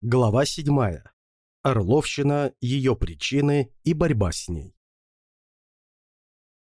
Глава 7. Орловщина, ее причины и борьба с ней.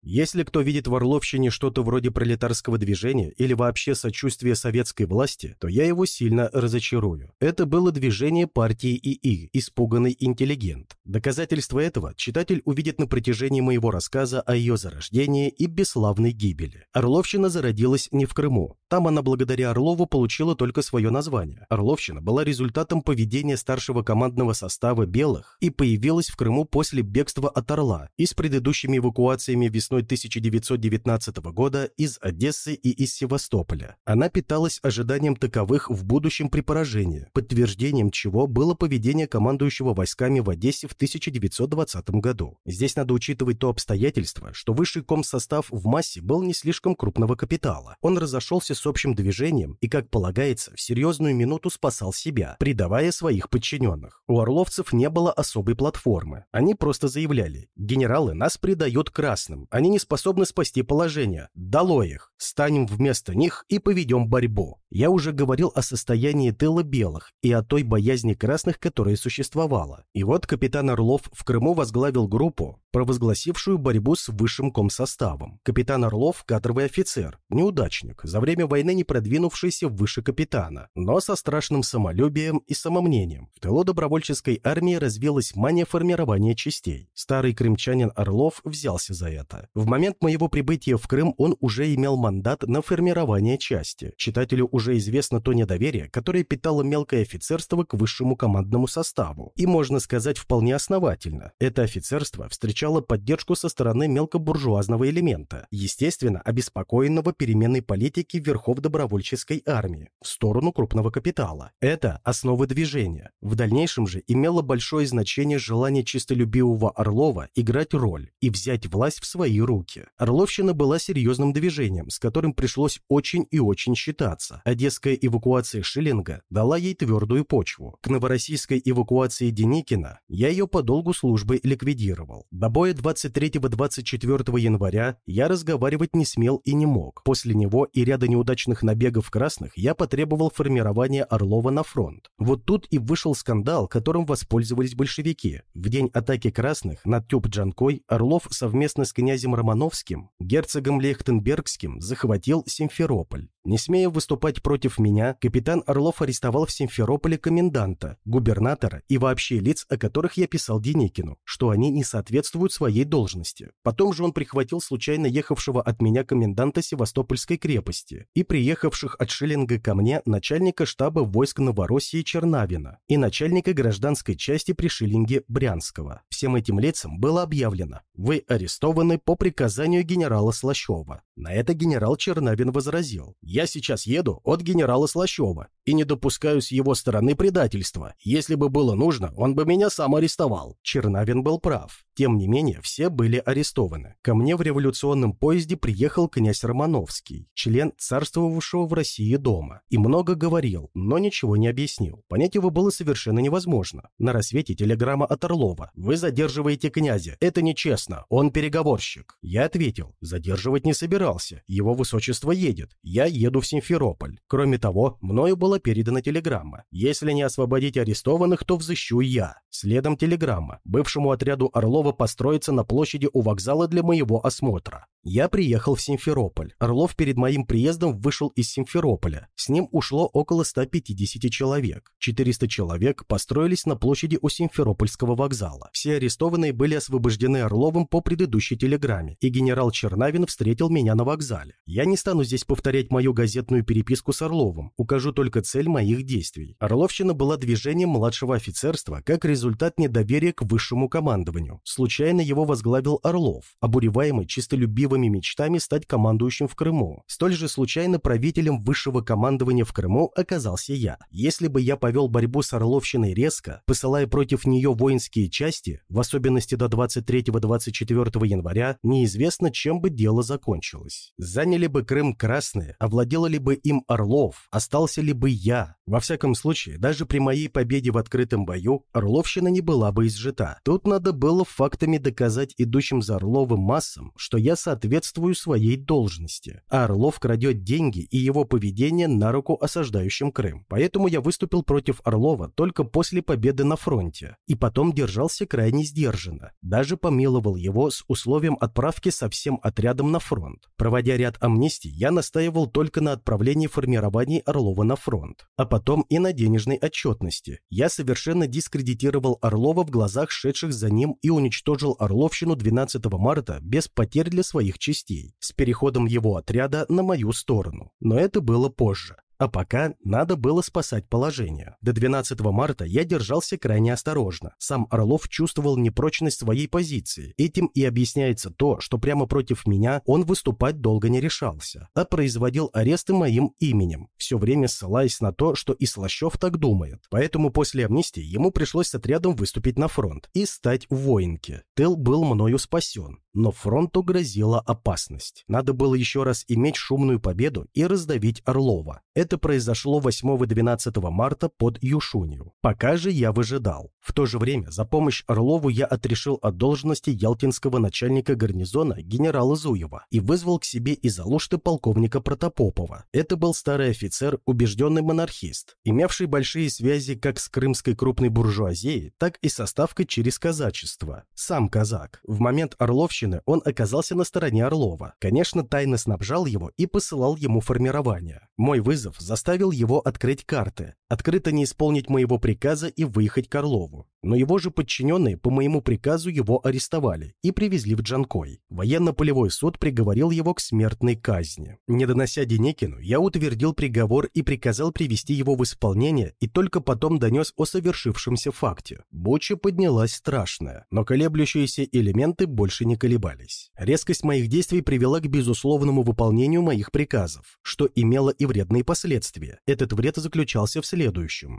Если кто видит в Орловщине что-то вроде пролетарского движения или вообще сочувствия советской власти, то я его сильно разочарую. Это было движение партии ИИ «Испуганный интеллигент». Доказательство этого читатель увидит на протяжении моего рассказа о ее зарождении и бесславной гибели. Орловщина зародилась не в Крыму. Там она благодаря Орлову получила только свое название. Орловщина была результатом поведения старшего командного состава «Белых» и появилась в Крыму после бегства от Орла и с предыдущими эвакуациями весной весной 1919 года из Одессы и из Севастополя. Она питалась ожиданием таковых в будущем при поражении, подтверждением чего было поведение командующего войсками в Одессе в 1920 году. Здесь надо учитывать то обстоятельство, что высший комсостав в массе был не слишком крупного капитала. Он разошелся с общим движением и, как полагается, в серьезную минуту спасал себя, предавая своих подчиненных. У орловцев не было особой платформы. Они просто заявляли «Генералы нас предают красным, они не способны спасти положение. Долой их. Станем вместо них и поведем борьбу. Я уже говорил о состоянии тыла белых и о той боязни красных, которая существовала. И вот капитан Орлов в Крыму возглавил группу, провозгласившую борьбу с высшим комсоставом. Капитан Орлов – кадровый офицер, неудачник, за время войны не продвинувшийся выше капитана, но со страшным самолюбием и самомнением. В тылу добровольческой армии развилась мания формирования частей. Старый крымчанин Орлов взялся за это. В момент моего прибытия в Крым он уже имел мандат на формирование части. Читателю известно то недоверие, которое питало мелкое офицерство к высшему командному составу. И можно сказать вполне основательно. Это офицерство встречало поддержку со стороны мелкобуржуазного элемента, естественно, обеспокоенного переменной политики верхов добровольческой армии в сторону крупного капитала. Это основы движения. В дальнейшем же имело большое значение желание чистолюбивого Орлова играть роль и взять власть в свои руки. Орловщина была серьезным движением, с которым пришлось очень и очень считаться. Одесская эвакуация Шиллинга дала ей твердую почву. К новороссийской эвакуации Деникина я ее по долгу службы ликвидировал. До боя 23-24 января я разговаривать не смел и не мог. После него и ряда неудачных набегов красных я потребовал формирования Орлова на фронт. Вот тут и вышел скандал, которым воспользовались большевики. В день атаки красных над Тюб-Джанкой Орлов совместно с князем Романовским, герцогом Лехтенбергским, захватил Симферополь. Не смея выступать против меня, капитан Орлов арестовал в Симферополе коменданта, губернатора и вообще лиц, о которых я писал Деникину, что они не соответствуют своей должности. Потом же он прихватил случайно ехавшего от меня коменданта Севастопольской крепости и приехавших от Шиллинга ко мне начальника штаба войск Новороссии Чернавина и начальника гражданской части при Шиллинге Брянского. Всем этим лицам было объявлено «Вы арестованы по приказанию генерала Слащева». На это генерал Чернавин возразил «Я сейчас еду от генерала Слащева и не допускаю с его стороны предательства. Если бы было нужно, он бы меня сам арестовал». Чернавин был прав. Тем не менее, все были арестованы. Ко мне в революционном поезде приехал князь Романовский, член царствовавшего в России дома, и много говорил, но ничего не объяснил. Понять его было совершенно невозможно. На рассвете телеграмма от Орлова. «Вы задерживаете князя. Это нечестно. Он переговорщик». Я ответил, задерживать не собирался. Его высочество едет. Я еду в Симферополь. Кроме того, мною была передана телеграмма. Если не освободить арестованных, то взыщу я. Следом телеграмма. Бывшему отряду Орлова построиться на площади у вокзала для моего осмотра. Я приехал в Симферополь. Орлов перед моим приездом вышел из Симферополя. С ним ушло около 150 человек. 400 человек построились на площади у Симферопольского вокзала. Все арестованные были освобождены Орловым по предыдущей телеграмме, и генерал Чернавин встретил меня на вокзале. Я не стану здесь повторять мою газетную переписку с Орловым, укажу только цель моих действий. Орловщина была движением младшего офицерства как результат недоверия к высшему командованию. Случайно его возглавил Орлов, обуреваемый чистолюбивым счастливыми мечтами стать командующим в Крыму. Столь же случайно правителем высшего командования в Крыму оказался я. Если бы я повел борьбу с Орловщиной резко, посылая против нее воинские части, в особенности до 23-24 января, неизвестно, чем бы дело закончилось. Заняли бы Крым красные, овладела ли бы им Орлов, остался ли бы я. Во всяком случае, даже при моей победе в открытом бою, Орловщина не была бы изжита. Тут надо было фактами доказать идущим за Орловым массам, что я соответствую соответствую своей должности, а Орлов крадет деньги и его поведение на руку осаждающим Крым. Поэтому я выступил против Орлова только после победы на фронте, и потом держался крайне сдержанно, даже помиловал его с условием отправки со всем отрядом на фронт. Проводя ряд амнистий, я настаивал только на отправлении формирований Орлова на фронт, а потом и на денежной отчетности. Я совершенно дискредитировал Орлова в глазах шедших за ним и уничтожил Орловщину 12 марта без потерь для своих частей, с переходом его отряда на мою сторону. Но это было позже. А пока надо было спасать положение. До 12 марта я держался крайне осторожно. Сам Орлов чувствовал непрочность своей позиции. Этим и объясняется то, что прямо против меня он выступать долго не решался, а производил аресты моим именем, все время ссылаясь на то, что и Слащев так думает. Поэтому после амнистии ему пришлось с отрядом выступить на фронт и стать в воинке. Тыл был мною спасен, но фронту грозила опасность. Надо было еще раз иметь шумную победу и раздавить Орлова. Это произошло 8-12 марта под Юшунью. Пока же я выжидал. В то же время за помощь Орлову я отрешил от должности ялтинского начальника гарнизона генерала Зуева и вызвал к себе из Алушты полковника Протопопова. Это был старый офицер, убежденный монархист, имевший большие связи как с крымской крупной буржуазией, так и со ставкой через казачество. Сам казак. В момент Орловщины он оказался на стороне Орлова. Конечно, тайно снабжал его и посылал ему формирование. Мой вызов заставил его открыть карты, открыто не исполнить моего приказа и выехать к Орлову. Но его же подчиненные по моему приказу его арестовали и привезли в Джанкой. Военно-полевой суд приговорил его к смертной казни. Не донося Деникину, я утвердил приговор и приказал привести его в исполнение и только потом донес о совершившемся факте. Буча поднялась страшная, но колеблющиеся элементы больше не колебались. Резкость моих действий привела к безусловному выполнению моих приказов, что имело и вредные последствия. Этот вред заключался в следующем.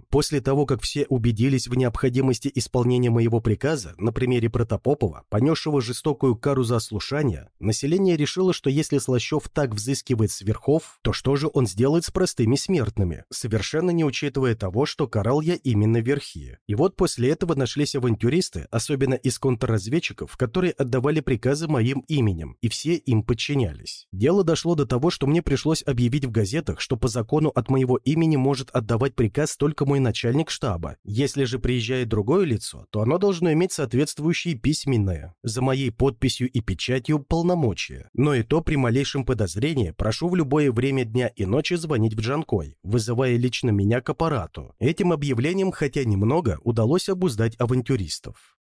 После того, как все убедились в необходимости исполнения моего приказа, на примере Протопопова, понесшего жестокую кару за ослушание, население решило, что если Слащев так взыскивает с верхов, то что же он сделает с простыми смертными, совершенно не учитывая того, что карал я именно верхи. И вот после этого нашлись авантюристы, особенно из контрразведчиков, которые отдавали приказы моим именем, и все им подчинялись. Дело дошло до того, что мне пришлось объявить в газетах, что по закону от моего имени может отдавать приказ только мой начальник штаба. Если же приезжает другое лицо, то оно должно иметь соответствующие письменное, за моей подписью и печатью полномочия. Но и то при малейшем подозрении прошу в любое время дня и ночи звонить в Джанкой, вызывая лично меня к аппарату. Этим объявлением, хотя немного, удалось обуздать авантюристов.